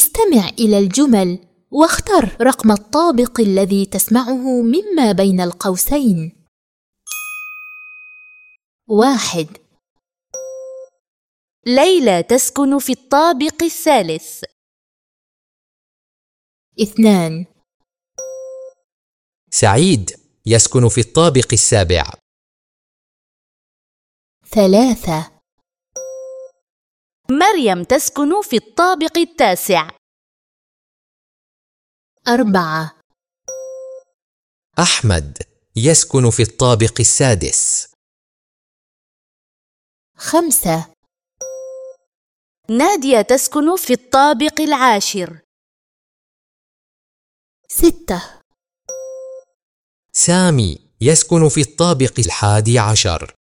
استمع إلى الجمل واختر رقم الطابق الذي تسمعه مما بين القوسين. واحد. ليلى تسكن في الطابق الثالث. اثنان. سعيد يسكن في الطابق السابع. ثلاثة. مريم تسكن في الطابق التاسع. أربعة. أحمد يسكن في الطابق السادس. خمسة. نادية تسكن في الطابق العاشر. ستة. سامي يسكن في الطابق الحادي عشر.